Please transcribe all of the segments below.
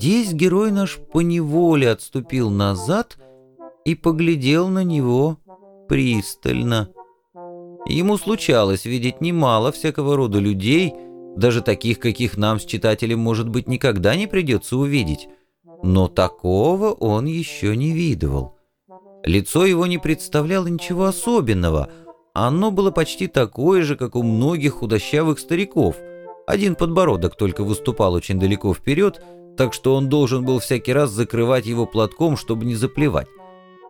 Здесь герой наш поневоле отступил назад и поглядел на него пристально. Ему случалось видеть немало всякого рода людей, даже таких, каких нам с читателем, может быть, никогда не придется увидеть. Но такого он еще не видывал. Лицо его не представляло ничего особенного. Оно было почти такое же, как у многих худощавых стариков. Один подбородок только выступал очень далеко вперед, так что он должен был всякий раз закрывать его платком, чтобы не заплевать.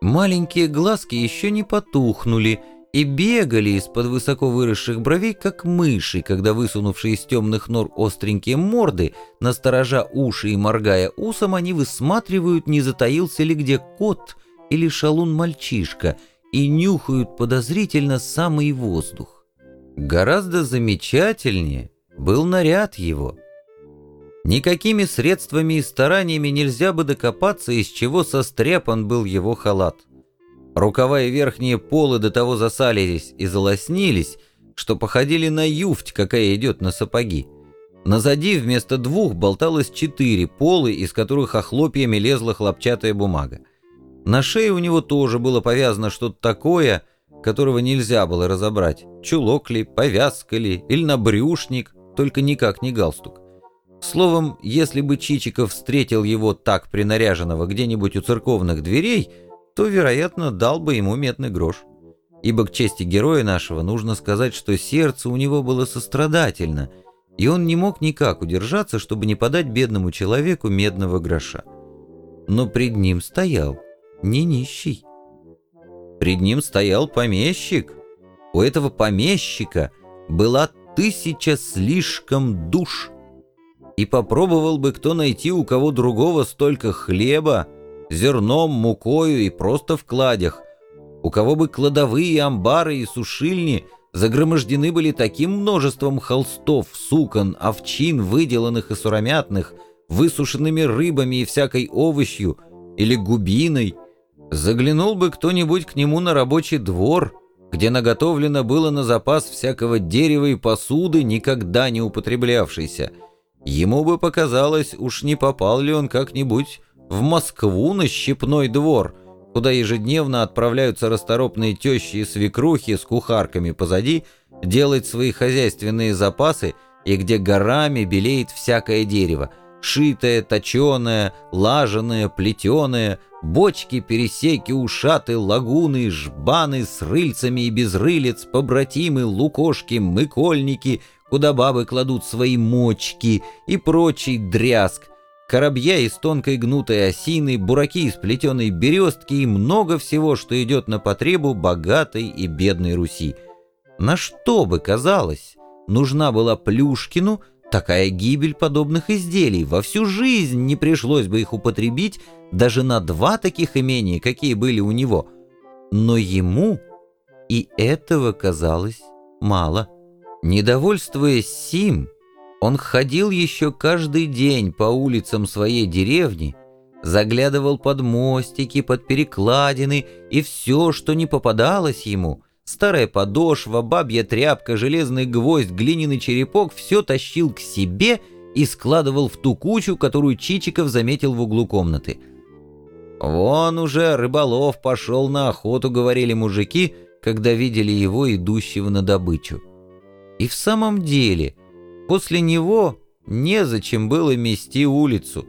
Маленькие глазки еще не потухнули и бегали из-под высоко выросших бровей, как мыши, когда высунувшие из темных нор остренькие морды, насторожа уши и моргая усом, они высматривают, не затаился ли где кот или шалун-мальчишка, и нюхают подозрительно самый воздух. Гораздо замечательнее был наряд его. Никакими средствами и стараниями нельзя бы докопаться, из чего состряпан был его халат. Рукава и верхние полы до того засалились и залоснились, что походили на юфть, какая идет на сапоги. Назади вместо двух болталось четыре полы, из которых охлопьями лезла хлопчатая бумага. На шее у него тоже было повязано что-то такое, которого нельзя было разобрать. Чулок ли, повязка ли, или набрюшник, только никак не галстук. Словом, если бы Чичиков встретил его так принаряженного где-нибудь у церковных дверей – то, вероятно, дал бы ему медный грош. Ибо к чести героя нашего нужно сказать, что сердце у него было сострадательно, и он не мог никак удержаться, чтобы не подать бедному человеку медного гроша. Но пред ним стоял не нищий. Пред ним стоял помещик. У этого помещика была тысяча слишком душ. И попробовал бы кто найти у кого другого столько хлеба, зерном, мукою и просто в кладях. У кого бы кладовые, амбары и сушильни загромождены были таким множеством холстов, сукон, овчин, выделанных и суромятных, высушенными рыбами и всякой овощью, или губиной, заглянул бы кто-нибудь к нему на рабочий двор, где наготовлено было на запас всякого дерева и посуды, никогда не употреблявшейся. Ему бы показалось, уж не попал ли он как-нибудь в Москву на Щепной двор, куда ежедневно отправляются расторопные тещи и свекрухи с кухарками позади делать свои хозяйственные запасы и где горами белеет всякое дерево, шитое, точеное, лаженое, плетеное, бочки, пересеки, ушаты, лагуны, жбаны с рыльцами и без рылец, побратимы, лукошки, мыкольники, куда бабы кладут свои мочки и прочий дрязг, коробья из тонкой гнутой осины, бураки из плетеной берестки и много всего, что идет на потребу богатой и бедной Руси. На что бы, казалось, нужна была Плюшкину такая гибель подобных изделий, во всю жизнь не пришлось бы их употребить даже на два таких имения, какие были у него. Но ему и этого казалось мало. Недовольствуясь сим, он ходил еще каждый день по улицам своей деревни, заглядывал под мостики, под перекладины и все, что не попадалось ему, старая подошва, бабья тряпка, железный гвоздь, глиняный черепок, все тащил к себе и складывал в ту кучу, которую Чичиков заметил в углу комнаты. «Вон уже рыболов пошел на охоту», — говорили мужики, когда видели его, идущего на добычу. И в самом деле — После него незачем было мести улицу.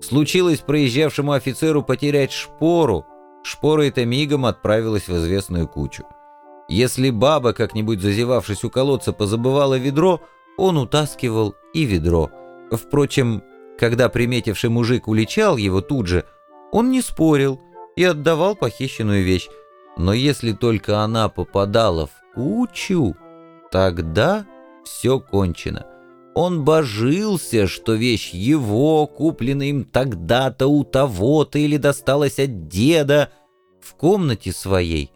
Случилось проезжавшему офицеру потерять шпору. Шпора эта мигом отправилась в известную кучу. Если баба, как-нибудь зазевавшись у колодца, позабывала ведро, он утаскивал и ведро. Впрочем, когда приметивший мужик уличал его тут же, он не спорил и отдавал похищенную вещь. Но если только она попадала в кучу, тогда все кончено. Он божился, что вещь его, куплена им тогда-то у того-то или досталась от деда. В комнате своей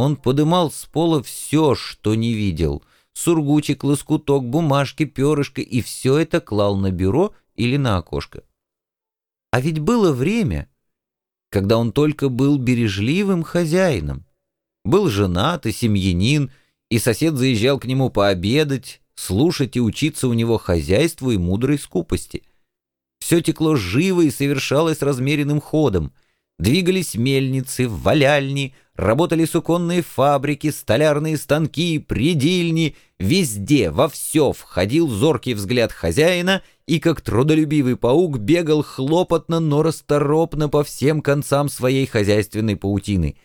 он подымал с пола все, что не видел. Сургучик, лоскуток, бумажки, перышко, и все это клал на бюро или на окошко. А ведь было время, когда он только был бережливым хозяином. Был женат и семьянин, и сосед заезжал к нему пообедать, слушать и учиться у него хозяйству и мудрой скупости. Все текло живо и совершалось размеренным ходом. Двигались мельницы, валяльни, работали суконные фабрики, столярные станки, предильни. Везде, во все входил зоркий взгляд хозяина и, как трудолюбивый паук, бегал хлопотно, но расторопно по всем концам своей хозяйственной паутины.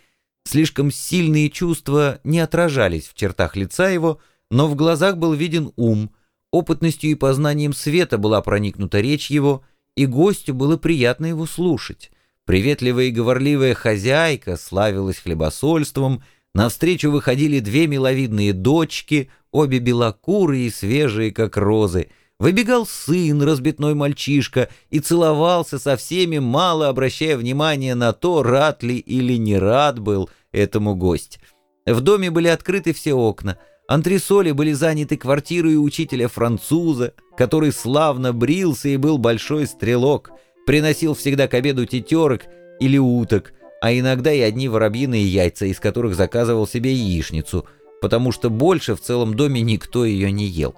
Слишком сильные чувства не отражались в чертах лица его, но в глазах был виден ум, опытностью и познанием света была проникнута речь его, и гостю было приятно его слушать. Приветливая и говорливая хозяйка славилась хлебосольством, навстречу выходили две миловидные дочки, обе белокурые и свежие, как розы — Выбегал сын, разбитной мальчишка, и целовался со всеми, мало обращая внимания на то, рад ли или не рад был этому гость. В доме были открыты все окна. Антресоли были заняты квартирой учителя-француза, который славно брился и был большой стрелок, приносил всегда к обеду тетерок или уток, а иногда и одни воробьиные яйца, из которых заказывал себе яичницу, потому что больше в целом доме никто ее не ел.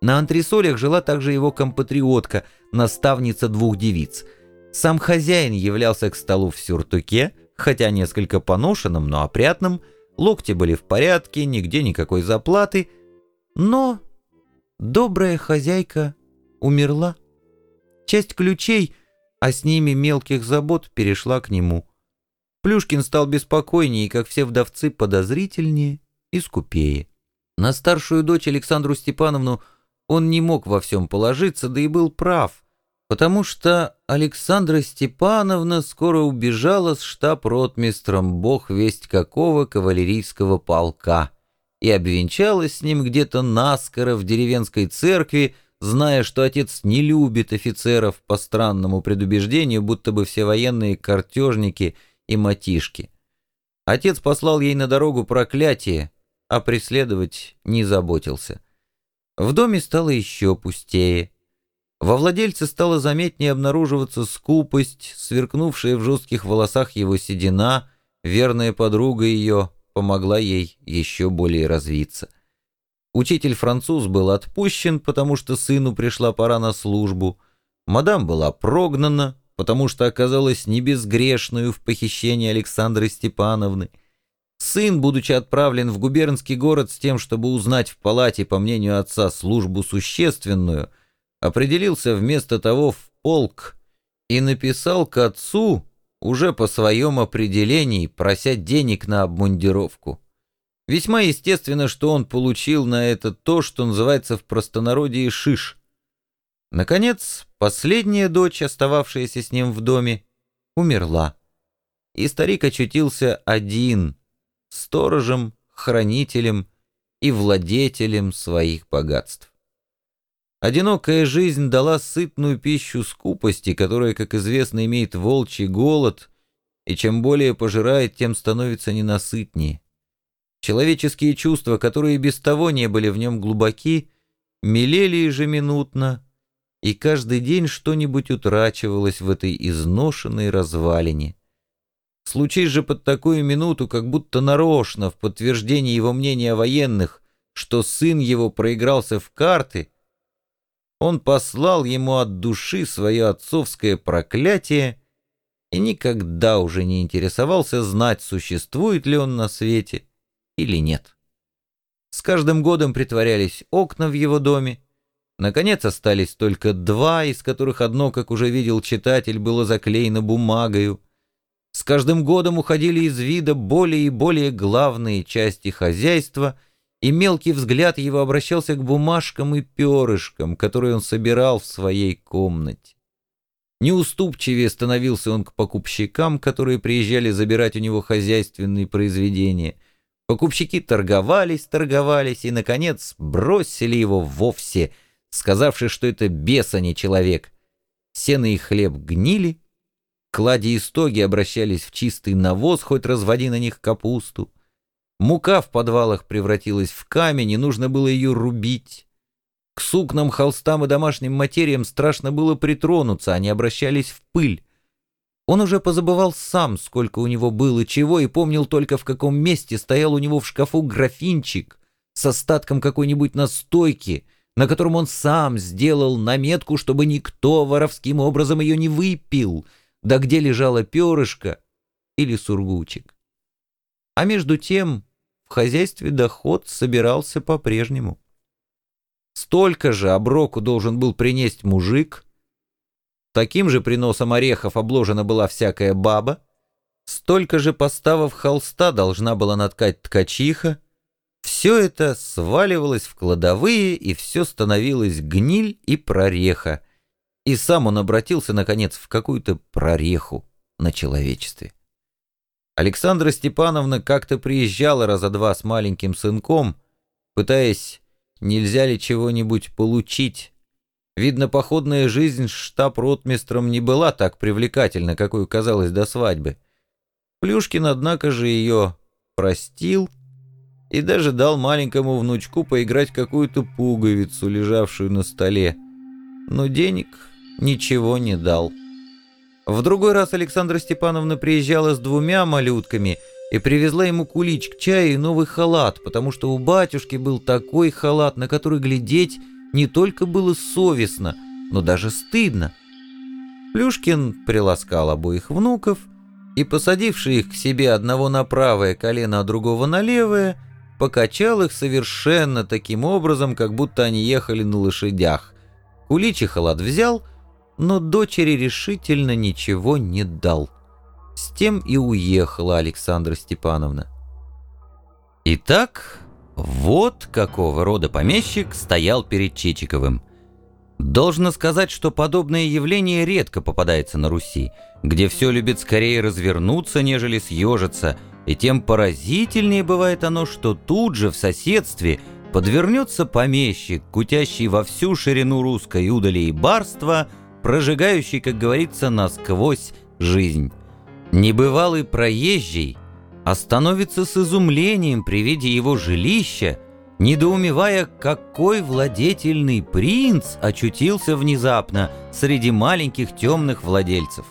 На антресолях жила также его компатриотка, наставница двух девиц. Сам хозяин являлся к столу в сюртуке, хотя несколько поношенным, но опрятным, локти были в порядке, нигде никакой заплаты, но добрая хозяйка умерла. Часть ключей, а с ними мелких забот, перешла к нему. Плюшкин стал беспокойнее как все вдовцы, подозрительнее и скупее. На старшую дочь Александру Степановну – он не мог во всем положиться, да и был прав, потому что Александра Степановна скоро убежала с штаб-ротмистром бог весть какого кавалерийского полка и обвенчалась с ним где-то наскоро в деревенской церкви, зная, что отец не любит офицеров по странному предубеждению, будто бы все военные картежники и матишки. Отец послал ей на дорогу проклятие, а преследовать не заботился. В доме стало еще пустее. Во владельце стало заметнее обнаруживаться скупость, сверкнувшая в жестких волосах его седина, верная подруга ее помогла ей еще более развиться. Учитель-француз был отпущен, потому что сыну пришла пора на службу. Мадам была прогнана, потому что оказалась небезгрешную в похищении Александры Степановны. Сын, будучи отправлен в губернский город с тем, чтобы узнать в палате, по мнению отца, службу существенную, определился вместо того в полк и написал к отцу уже по своем определении, прося денег на обмундировку. Весьма естественно, что он получил на это то, что называется в простонародье шиш. Наконец, последняя дочь, остававшаяся с ним в доме, умерла. И старик очутился один — сторожем, хранителем и владетелем своих богатств. Одинокая жизнь дала сытную пищу скупости, которая, как известно, имеет волчий голод, и чем более пожирает, тем становится ненасытнее. Человеческие чувства, которые без того не были в нем глубоки, мелели ежеминутно, и каждый день что-нибудь утрачивалось в этой изношенной развалине. Случись же под такую минуту, как будто нарочно, в подтверждение его мнения о военных, что сын его проигрался в карты, он послал ему от души свое отцовское проклятие и никогда уже не интересовался знать, существует ли он на свете или нет. С каждым годом притворялись окна в его доме, Наконец остались только два, из которых одно, как уже видел читатель, было заклеено бумагою. С каждым годом уходили из вида более и более главные части хозяйства, и мелкий взгляд его обращался к бумажкам и перышкам, которые он собирал в своей комнате. Неуступчивее становился он к покупщикам, которые приезжали забирать у него хозяйственные произведения. Покупщики торговались, торговались и, наконец, бросили его вовсе, сказавши, что это бес, а не человек. Сено и хлеб гнили, Клади и стоги обращались в чистый навоз, хоть разводи на них капусту. Мука в подвалах превратилась в камень, и нужно было ее рубить. К сукнам, холстам и домашним материям страшно было притронуться, они обращались в пыль. Он уже позабывал сам, сколько у него было чего, и помнил только, в каком месте стоял у него в шкафу графинчик с остатком какой-нибудь настойки, на котором он сам сделал наметку, чтобы никто воровским образом ее не выпил, да где лежала перышко или сургучик. А между тем в хозяйстве доход собирался по-прежнему. Столько же оброку должен был принести мужик, таким же приносом орехов обложена была всякая баба, столько же поставов холста должна была наткать ткачиха, все это сваливалось в кладовые, и все становилось гниль и прореха, и сам он обратился, наконец, в какую-то прореху на человечестве. Александра Степановна как-то приезжала раза два с маленьким сынком, пытаясь, нельзя ли чего-нибудь получить. Видно, походная жизнь штаб-ротмистром не была так привлекательна, какой казалось до свадьбы. Плюшкин, однако же, ее простил и даже дал маленькому внучку поиграть какую-то пуговицу, лежавшую на столе. Но денег ничего не дал. В другой раз Александра Степановна приезжала с двумя малютками и привезла ему кулич к чаю и новый халат, потому что у батюшки был такой халат, на который глядеть не только было совестно, но даже стыдно. Плюшкин приласкал обоих внуков и, посадивший их к себе одного на правое колено, а другого на левое, покачал их совершенно таким образом, как будто они ехали на лошадях. Кулич и халат взял — но дочери решительно ничего не дал. С тем и уехала Александра Степановна. Итак, вот какого рода помещик стоял перед Чичиковым. Должно сказать, что подобное явление редко попадается на Руси, где все любит скорее развернуться, нежели съежиться, и тем поразительнее бывает оно, что тут же в соседстве подвернется помещик, кутящий во всю ширину русской удали и барства, прожигающий, как говорится, насквозь жизнь. Небывалый проезжий остановится с изумлением при виде его жилища, недоумевая, какой владетельный принц очутился внезапно среди маленьких темных владельцев.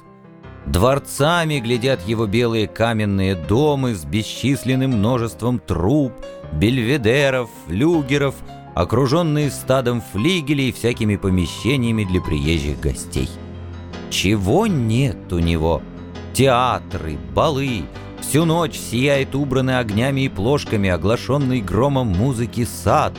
Дворцами глядят его белые каменные дома с бесчисленным множеством труб, бельведеров, флюгеров — окруженные стадом флигелей и всякими помещениями для приезжих гостей. Чего нет у него? Театры, балы, всю ночь сияет убранный огнями и плошками, оглашенный громом музыки сад.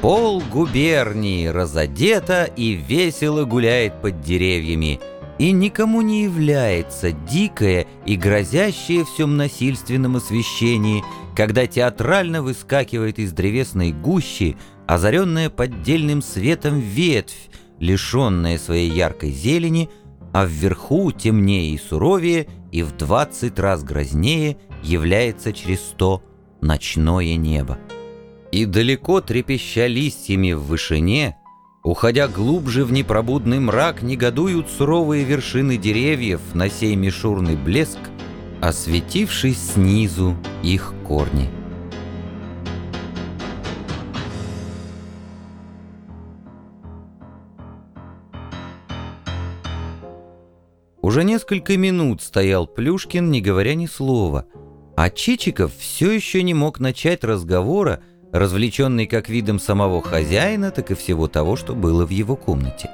Пол губернии разодета и весело гуляет под деревьями, и никому не является дикое и грозящее всем насильственном освещении, когда театрально выскакивает из древесной гущи озаренная поддельным светом ветвь, лишенная своей яркой зелени, а вверху темнее и суровее и в двадцать раз грознее является через сто ночное небо. И далеко трепеща листьями в вышине, уходя глубже в непробудный мрак, негодуют суровые вершины деревьев на сей мишурный блеск, осветивший снизу их корни. Уже несколько минут стоял Плюшкин, не говоря ни слова, а Чичиков все еще не мог начать разговора, развлеченный как видом самого хозяина, так и всего того, что было в его комнате.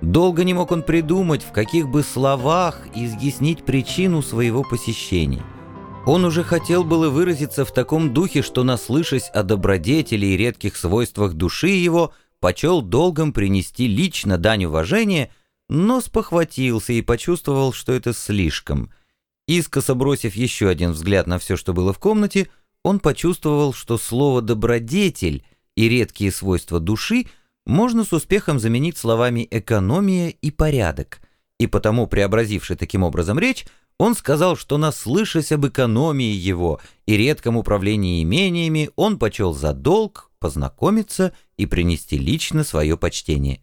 Долго не мог он придумать, в каких бы словах изъяснить причину своего посещения. Он уже хотел было выразиться в таком духе, что, наслышась о добродетели и редких свойствах души его, почел долгом принести лично дань уважения – но спохватился и почувствовал, что это слишком. Искоса бросив еще один взгляд на все, что было в комнате, он почувствовал, что слово «добродетель» и редкие свойства души можно с успехом заменить словами «экономия» и «порядок», и потому, преобразивший таким образом речь, он сказал, что, наслышась об экономии его и редком управлении имениями, он почел за долг познакомиться и принести лично свое почтение.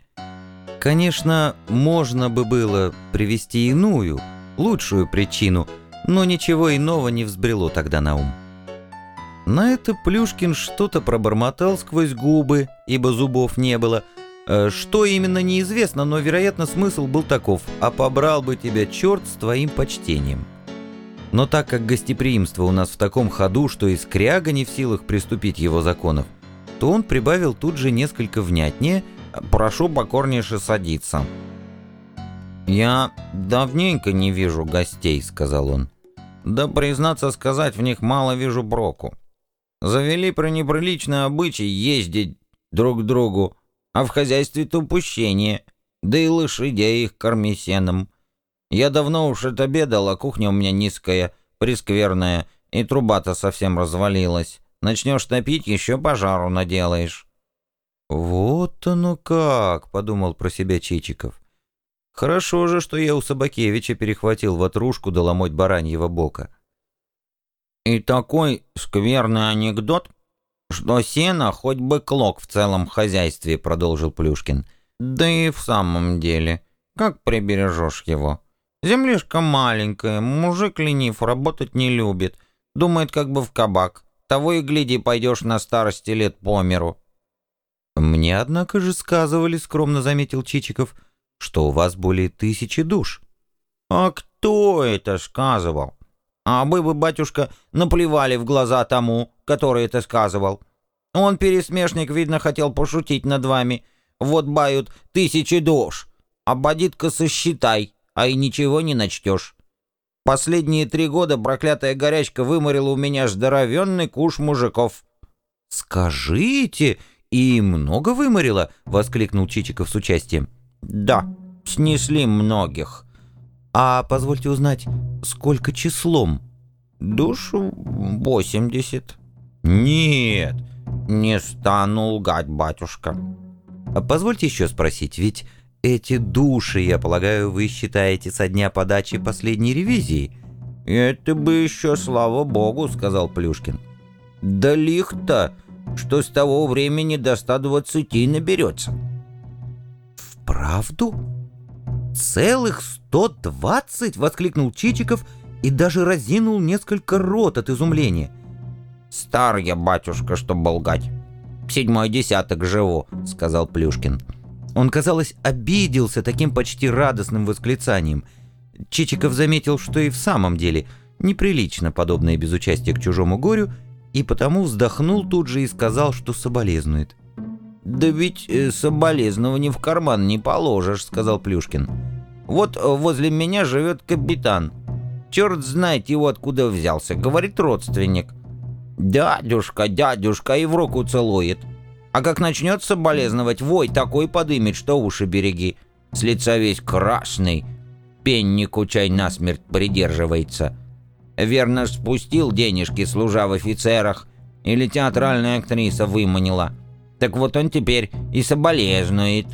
Конечно, можно бы было привести иную, лучшую причину, но ничего иного не взбрело тогда на ум. На это Плюшкин что-то пробормотал сквозь губы, ибо зубов не было. Э, что именно неизвестно, но, вероятно, смысл был таков «А побрал бы тебя черт с твоим почтением». Но так как гостеприимство у нас в таком ходу, что и скряга не в силах приступить его законов, то он прибавил тут же несколько внятнее «Прошу покорнейше садиться». «Я давненько не вижу гостей», — сказал он. «Да, признаться сказать, в них мало вижу броку. Завели про неприличный обычай ездить друг к другу, а в хозяйстве-то упущение, да и лошадей их корми сеном. Я давно уж отобедал, а кухня у меня низкая, прескверная, и труба-то совсем развалилась. Начнешь топить, еще пожару наделаешь». «Вот оно как!» — подумал про себя Чичиков. «Хорошо же, что я у Собакевича перехватил ватрушку доломать бараньего бока». «И такой скверный анекдот, что сено хоть бы клок в целом хозяйстве», — продолжил Плюшкин. «Да и в самом деле, как прибережешь его? Землишка маленькая, мужик ленив, работать не любит, думает как бы в кабак. Того и гляди, пойдешь на старости лет по миру». «Мне, однако же, сказывали, — скромно заметил Чичиков, — что у вас более тысячи душ». «А кто это сказывал? А вы бы, батюшка, наплевали в глаза тому, который это сказывал. Он, пересмешник, видно, хотел пошутить над вами. Вот бают тысячи душ. А бодитка сосчитай, а и ничего не начтешь. Последние три года проклятая горячка выморила у меня здоровенный куш мужиков». «Скажите!» «И много выморило?» — воскликнул Чичиков с участием. «Да, снесли многих». «А позвольте узнать, сколько числом?» «Душу восемьдесят». «Нет, не стану лгать, батюшка». А позвольте еще спросить, ведь эти души, я полагаю, вы считаете со дня подачи последней ревизии?» «Это бы еще, слава богу», — сказал Плюшкин. «Да лих-то!» Что с того времени до 120 наберется. «Вправду? Целых 120?» — воскликнул Чичиков и даже разинул несколько рот от изумления. «Стар я, батюшка, чтоб лгать. Седьмой десяток живу», — сказал Плюшкин. Он, казалось, обиделся таким почти радостным восклицанием. Чичиков заметил, что и в самом деле неприлично подобное безучастие к чужому горю — и потому вздохнул тут же и сказал, что соболезнует. «Да ведь э, соболезнования в карман не положишь», — сказал Плюшкин. «Вот возле меня живет капитан. Черт знает его откуда взялся, говорит родственник. Дядюшка, дядюшка, и в руку целует. А как начнет соболезновать, вой такой подымет, что уши береги. С лица весь красный, пеннику чай насмерть придерживается». Верно спустил денежки, служа в офицерах, или театральная актриса выманила. Так вот он теперь и соболезнует».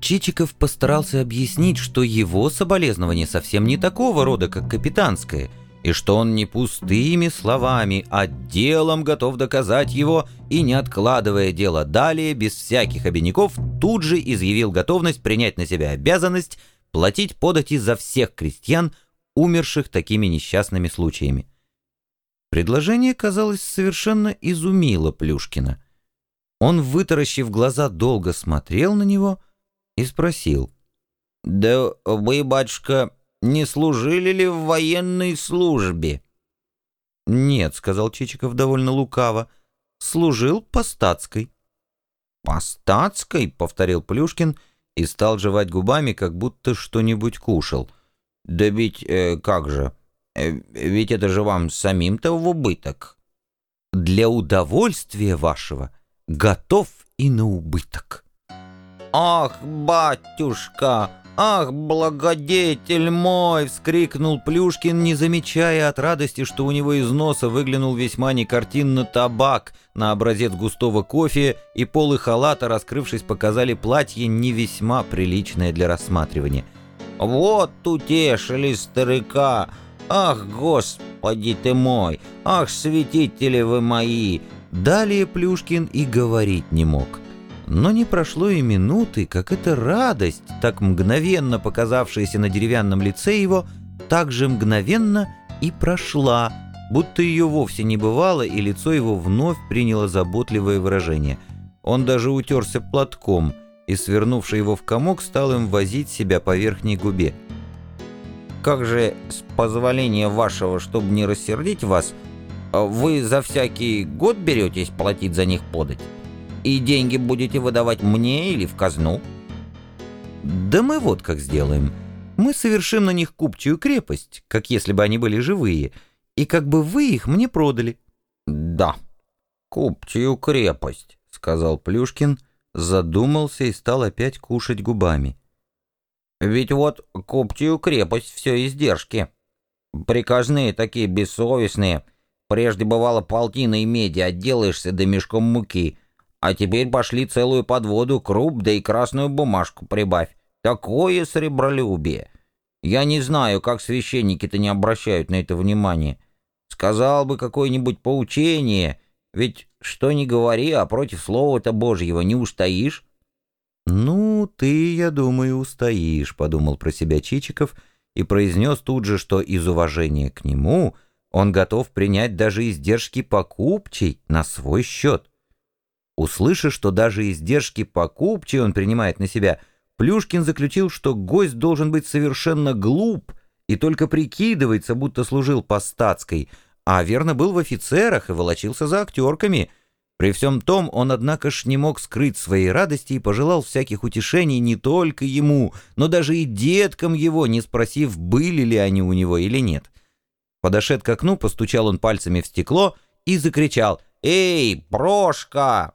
Чичиков постарался объяснить, что его соболезнование совсем не такого рода, как капитанское, и что он не пустыми словами, а делом готов доказать его, и, не откладывая дело далее, без всяких обиняков, тут же изъявил готовность принять на себя обязанность платить подати за всех крестьян, умерших такими несчастными случаями. Предложение, казалось, совершенно изумило Плюшкина. Он, вытаращив глаза, долго смотрел на него и спросил. «Да вы, батюшка, не служили ли в военной службе?» «Нет», — сказал Чичиков довольно лукаво, — «служил по статской». «По статской?» — повторил Плюшкин и стал жевать губами, как будто что-нибудь кушал — «Да ведь э, как же? Э, ведь это же вам самим-то в убыток». «Для удовольствия вашего готов и на убыток». «Ах, батюшка! Ах, благодетель мой!» — вскрикнул Плюшкин, не замечая от радости, что у него из носа выглянул весьма некартинно табак на образец густого кофе, и полы халата, раскрывшись, показали платье не весьма приличное для рассматривания. Вот утешили старика. Ах, Господи ты мой! Ах, святители вы мои!» Далее Плюшкин и говорить не мог. Но не прошло и минуты, как эта радость, так мгновенно показавшаяся на деревянном лице его, так же мгновенно и прошла, будто ее вовсе не бывало, и лицо его вновь приняло заботливое выражение. Он даже утерся платком — и, свернувший его в комок, стал им возить себя по верхней губе. «Как же, с позволения вашего, чтобы не рассердить вас, вы за всякий год беретесь платить за них подать?» И деньги будете выдавать мне или в казну? Да мы вот как сделаем. Мы совершим на них купчую крепость, как если бы они были живые, и как бы вы их мне продали. Да, купчую крепость, сказал Плюшкин, задумался и стал опять кушать губами. Ведь вот купчую крепость все издержки. Приказные такие бессовестные. Прежде бывало полтина и меди, отделаешься до мешком муки. А теперь пошли целую подводу круп, да и красную бумажку прибавь. Такое сребролюбие. Я не знаю, как священники-то не обращают на это внимание. Сказал бы какое-нибудь поучение, ведь что ни говори, а против слова-то Божьего не устоишь. «Ну, ты, я думаю, устоишь», — подумал про себя Чичиков и произнес тут же, что из уважения к нему он готов принять даже издержки покупчей на свой счет. Услышав, что даже издержки покупчей он принимает на себя, Плюшкин заключил, что гость должен быть совершенно глуп и только прикидывается, будто служил по статской, а верно был в офицерах и волочился за актерками — при всем том он, однако ж, не мог скрыть своей радости и пожелал всяких утешений не только ему, но даже и деткам его, не спросив, были ли они у него или нет. Подошед к окну, постучал он пальцами в стекло и закричал «Эй, Прошка!